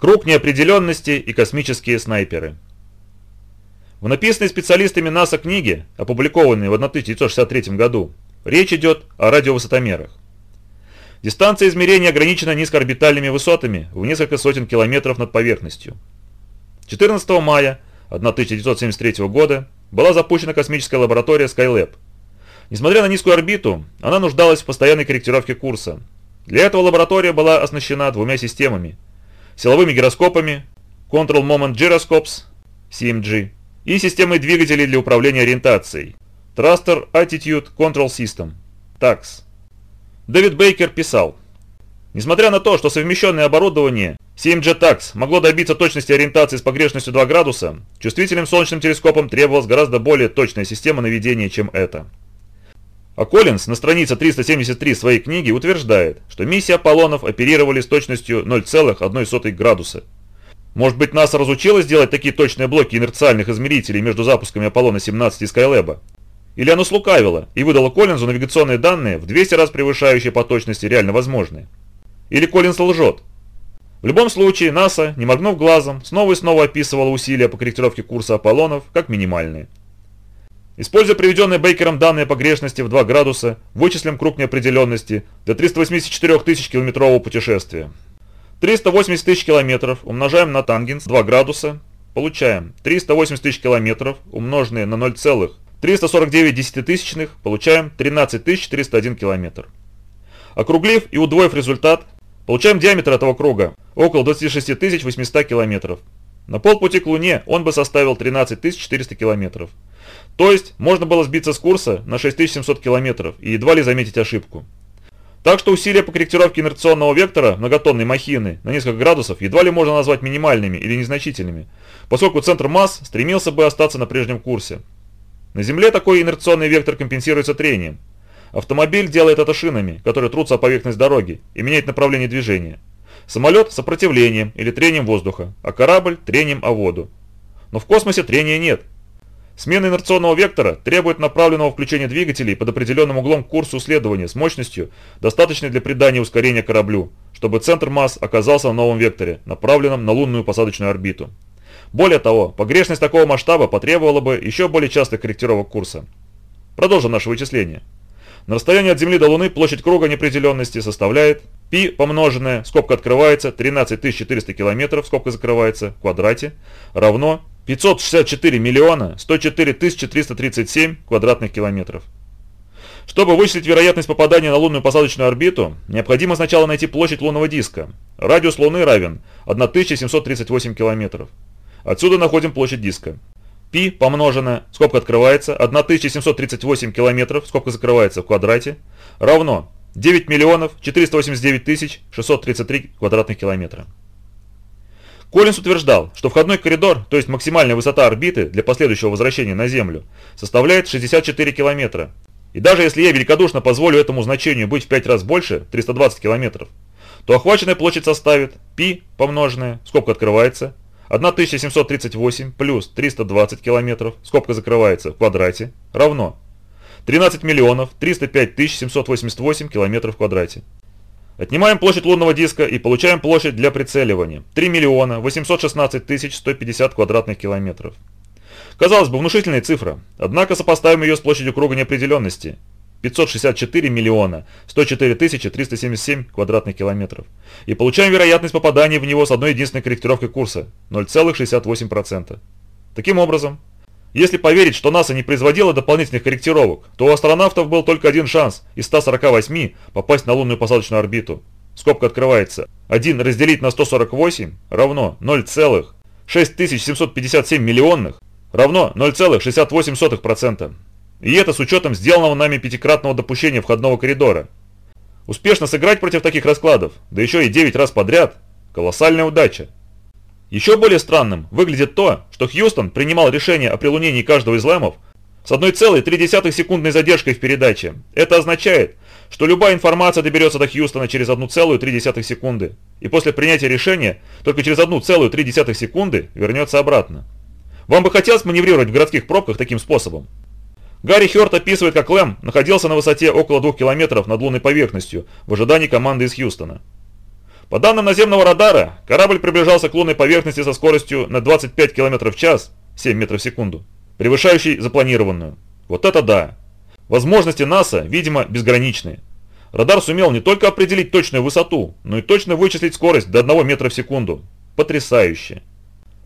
круг неопределенности и космические снайперы. В написанной специалистами НАСА книге, опубликованной в 1963 году, речь идет о радиовысотомерах. Дистанция измерения ограничена низкоорбитальными высотами в несколько сотен километров над поверхностью. 14 мая 1973 года была запущена космическая лаборатория Skylab. Несмотря на низкую орбиту, она нуждалась в постоянной корректировке курса. Для этого лаборатория была оснащена двумя системами – силовыми гироскопами Control Moment Gyroscopes CMG и системой двигателей для управления ориентацией Thruster Attitude Control System TAX. Дэвид Бейкер писал, Несмотря на то, что совмещенное оборудование 7G TAX могло добиться точности ориентации с погрешностью 2 градуса, чувствительным солнечным телескопом требовалась гораздо более точная система наведения, чем это. А Коллинз на странице 373 своей книги утверждает, что миссии Аполлонов оперировали с точностью 0,1 градуса – может быть, НАСА разучилась делать такие точные блоки инерциальных измерителей между запусками Аполлона-17 и Скайлэба? Или оно слукавило и выдало Коллинзу навигационные данные в 200 раз превышающие по точности реально возможные? Или Коллинз лжет? В любом случае, НАСА, не моргнув глазом, снова и снова описывала усилия по корректировке курса Аполлонов как минимальные. Используя приведенные Бейкером данные погрешности в 2 градуса, вычислим круг неопределенности до 384 тысяч километрового путешествия. 380 тысяч километров умножаем на тангенс 2 градуса, получаем 380 тысяч километров умноженные на 0,349 десятитысячных, получаем 13 401 километр. Округлив и удвоив результат, получаем диаметр этого круга около 26 800 километров. На полпути к Луне он бы составил 13 400 километров. То есть можно было сбиться с курса на 6700 километров и едва ли заметить ошибку. Так что усилия по корректировке инерционного вектора многотонной махины на несколько градусов едва ли можно назвать минимальными или незначительными, поскольку центр масс стремился бы остаться на прежнем курсе. На Земле такой инерционный вектор компенсируется трением. Автомобиль делает это шинами, которые трутся о поверхность дороги и меняет направление движения. Самолет – сопротивлением или трением воздуха, а корабль – трением о воду. Но в космосе трения нет, Смена инерционного вектора требует направленного включения двигателей под определенным углом к курсу следования с мощностью, достаточной для придания ускорения кораблю, чтобы центр масс оказался на новом векторе, направленном на лунную посадочную орбиту. Более того, погрешность такого масштаба потребовала бы еще более частых корректировок курса. Продолжим наше вычисление. На расстоянии от Земли до Луны площадь круга неопределенности составляет π помноженное, скобка открывается, 13400 км, скобка закрывается, в квадрате, равно 564 миллиона 104 337 квадратных километров. Чтобы вычислить вероятность попадания на лунную посадочную орбиту, необходимо сначала найти площадь лунного диска. Радиус Луны равен 1738 километров. Отсюда находим площадь диска. Пи помноженное, скобка открывается, 1738 километров, скобка закрывается в квадрате, равно 9 миллионов 489 тысяч 633 квадратных километра. Коллинс утверждал, что входной коридор, то есть максимальная высота орбиты для последующего возвращения на Землю, составляет 64 километра. И даже если я великодушно позволю этому значению быть в 5 раз больше, 320 километров, то охваченная площадь составит π помноженное, скобка открывается, 1738 плюс 320 километров, скобка закрывается, в квадрате, равно 13 миллионов 305 788 километров в квадрате. Отнимаем площадь лунного диска и получаем площадь для прицеливания. 3 миллиона 816 тысяч 150 квадратных километров. Казалось бы, внушительная цифра, однако сопоставим ее с площадью круга неопределенности. 564 миллиона 104 тысячи 377 квадратных километров. И получаем вероятность попадания в него с одной единственной корректировкой курса – 0,68%. Таким образом, если поверить, что НАСА не производила дополнительных корректировок, то у астронавтов был только один шанс из 148 попасть на лунную посадочную орбиту. Скобка открывается. 1 разделить на 148 равно 0,6757 миллионных равно 0,68%. И это с учетом сделанного нами пятикратного допущения входного коридора. Успешно сыграть против таких раскладов, да еще и 9 раз подряд – колоссальная удача. Еще более странным выглядит то, что Хьюстон принимал решение о прилунении каждого из лэмов с 1,3 секундной задержкой в передаче. Это означает, что любая информация доберется до Хьюстона через 1,3 секунды, и после принятия решения только через 1,3 секунды вернется обратно. Вам бы хотелось маневрировать в городских пробках таким способом? Гарри Хёрт описывает, как Лэм находился на высоте около 2 километров над лунной поверхностью в ожидании команды из Хьюстона. По данным наземного радара, корабль приближался к лунной поверхности со скоростью на 25 км в час, 7 метров в секунду, превышающей запланированную. Вот это да! Возможности НАСА, видимо, безграничные. Радар сумел не только определить точную высоту, но и точно вычислить скорость до 1 метра в секунду. Потрясающе!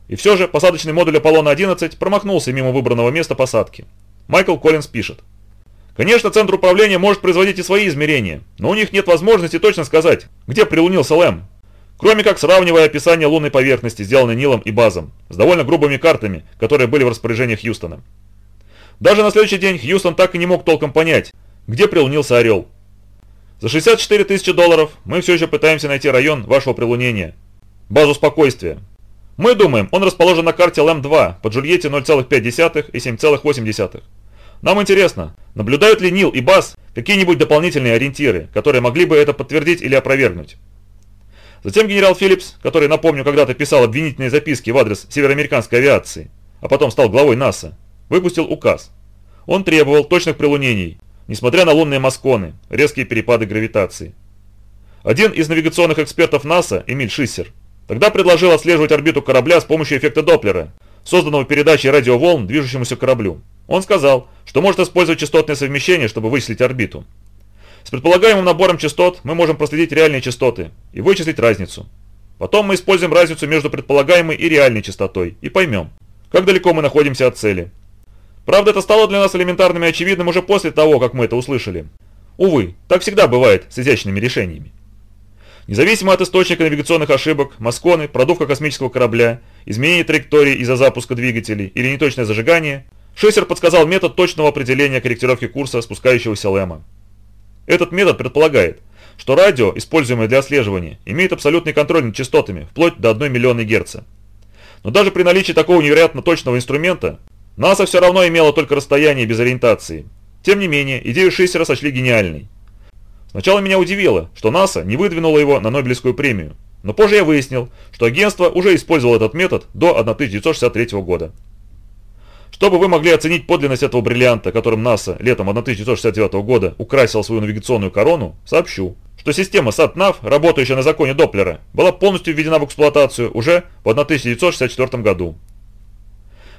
И все же посадочный модуль Аполлона-11 промахнулся мимо выбранного места посадки. Майкл Коллинз пишет. Конечно, Центр управления может производить и свои измерения, но у них нет возможности точно сказать, где прилунился Лэм. Кроме как сравнивая описание лунной поверхности, сделанной Нилом и Базом, с довольно грубыми картами, которые были в распоряжении Хьюстона. Даже на следующий день Хьюстон так и не мог толком понять, где прилунился Орел. За 64 тысячи долларов мы все еще пытаемся найти район вашего прилунения. Базу спокойствия. Мы думаем, он расположен на карте ЛМ-2 по Джульетте 0,5 и 7,8. Нам интересно, наблюдают ли Нил и Бас какие-нибудь дополнительные ориентиры, которые могли бы это подтвердить или опровергнуть. Затем генерал Филлипс, который, напомню, когда-то писал обвинительные записки в адрес североамериканской авиации, а потом стал главой НАСА, выпустил указ. Он требовал точных прилунений, несмотря на лунные масконы, резкие перепады гравитации. Один из навигационных экспертов НАСА, Эмиль Шиссер, тогда предложил отслеживать орбиту корабля с помощью эффекта Доплера, созданного передачей радиоволн движущемуся кораблю. Он сказал, что может использовать частотное совмещение, чтобы вычислить орбиту. С предполагаемым набором частот мы можем проследить реальные частоты и вычислить разницу. Потом мы используем разницу между предполагаемой и реальной частотой и поймем, как далеко мы находимся от цели. Правда, это стало для нас элементарным и очевидным уже после того, как мы это услышали. Увы, так всегда бывает с изящными решениями. Независимо от источника навигационных ошибок, масконы, продувка космического корабля, изменение траектории из-за запуска двигателей или неточное зажигание, Шессер подсказал метод точного определения корректировки курса спускающегося лэма. Этот метод предполагает, что радио, используемое для отслеживания, имеет абсолютный контроль над частотами, вплоть до 1 миллионной герца. Но даже при наличии такого невероятно точного инструмента, НАСА все равно имела только расстояние без ориентации. Тем не менее, идею Шессера сочли гениальной. Сначала меня удивило, что НАСА не выдвинуло его на Нобелевскую премию, но позже я выяснил, что агентство уже использовало этот метод до 1963 года. Чтобы вы могли оценить подлинность этого бриллианта, которым НАСА летом 1969 года украсила свою навигационную корону, сообщу, что система SAT-NAV, работающая на законе Доплера, была полностью введена в эксплуатацию уже в 1964 году.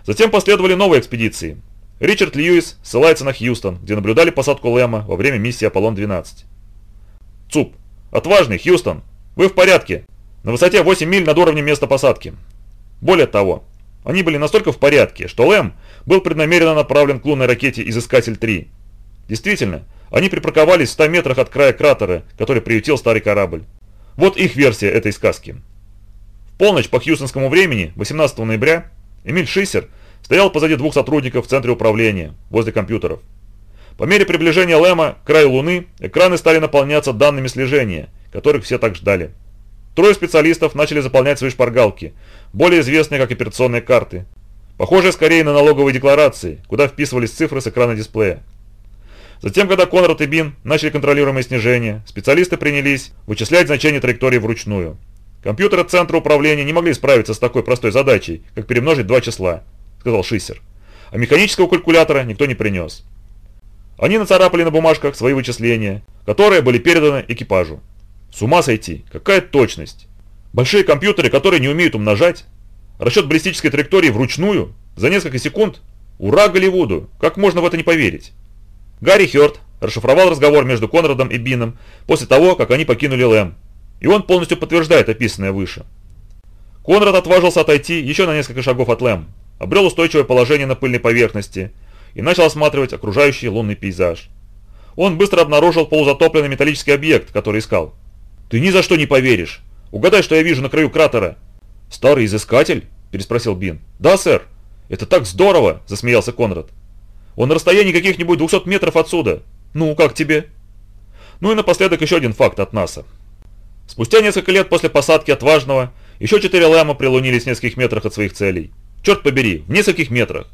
Затем последовали новые экспедиции. Ричард Льюис ссылается на Хьюстон, где наблюдали посадку Лэма во время миссии Аполлон-12. ЦУП. Отважный, Хьюстон. Вы в порядке. На высоте 8 миль над уровнем места посадки. Более того, они были настолько в порядке, что Лэм был преднамеренно направлен к лунной ракете «Изыскатель-3». Действительно, они припарковались в 100 метрах от края кратера, который приютил старый корабль. Вот их версия этой сказки. В полночь по хьюстонскому времени, 18 ноября, Эмиль Шиссер стоял позади двух сотрудников в центре управления, возле компьютеров. По мере приближения Лэма к краю Луны, экраны стали наполняться данными слежения, которых все так ждали. Трое специалистов начали заполнять свои шпаргалки, более известные как операционные карты. Похожие скорее на налоговые декларации, куда вписывались цифры с экрана дисплея. Затем, когда Конрад и Бин начали контролируемое снижение, специалисты принялись вычислять значение траектории вручную. Компьютеры Центра управления не могли справиться с такой простой задачей, как перемножить два числа, сказал Шиссер. А механического калькулятора никто не принес. Они нацарапали на бумажках свои вычисления, которые были переданы экипажу. С ума сойти, какая точность. Большие компьютеры, которые не умеют умножать. Расчет баллистической траектории вручную, за несколько секунд. Ура Голливуду, как можно в это не поверить? Гарри Хёрд расшифровал разговор между Конрадом и Бином после того, как они покинули Лэм. И он полностью подтверждает описанное выше. Конрад отважился отойти еще на несколько шагов от Лэм, обрел устойчивое положение на пыльной поверхности и начал осматривать окружающий лунный пейзаж. Он быстро обнаружил полузатопленный металлический объект, который искал. «Ты ни за что не поверишь. Угадай, что я вижу на краю кратера». «Старый изыскатель?» – переспросил Бин. «Да, сэр. Это так здорово!» – засмеялся Конрад. «Он на расстоянии каких-нибудь 200 метров отсюда. Ну, как тебе?» Ну и напоследок еще один факт от НАСА. Спустя несколько лет после посадки отважного, еще четыре лама прилунились в нескольких метрах от своих целей. Черт побери, в нескольких метрах.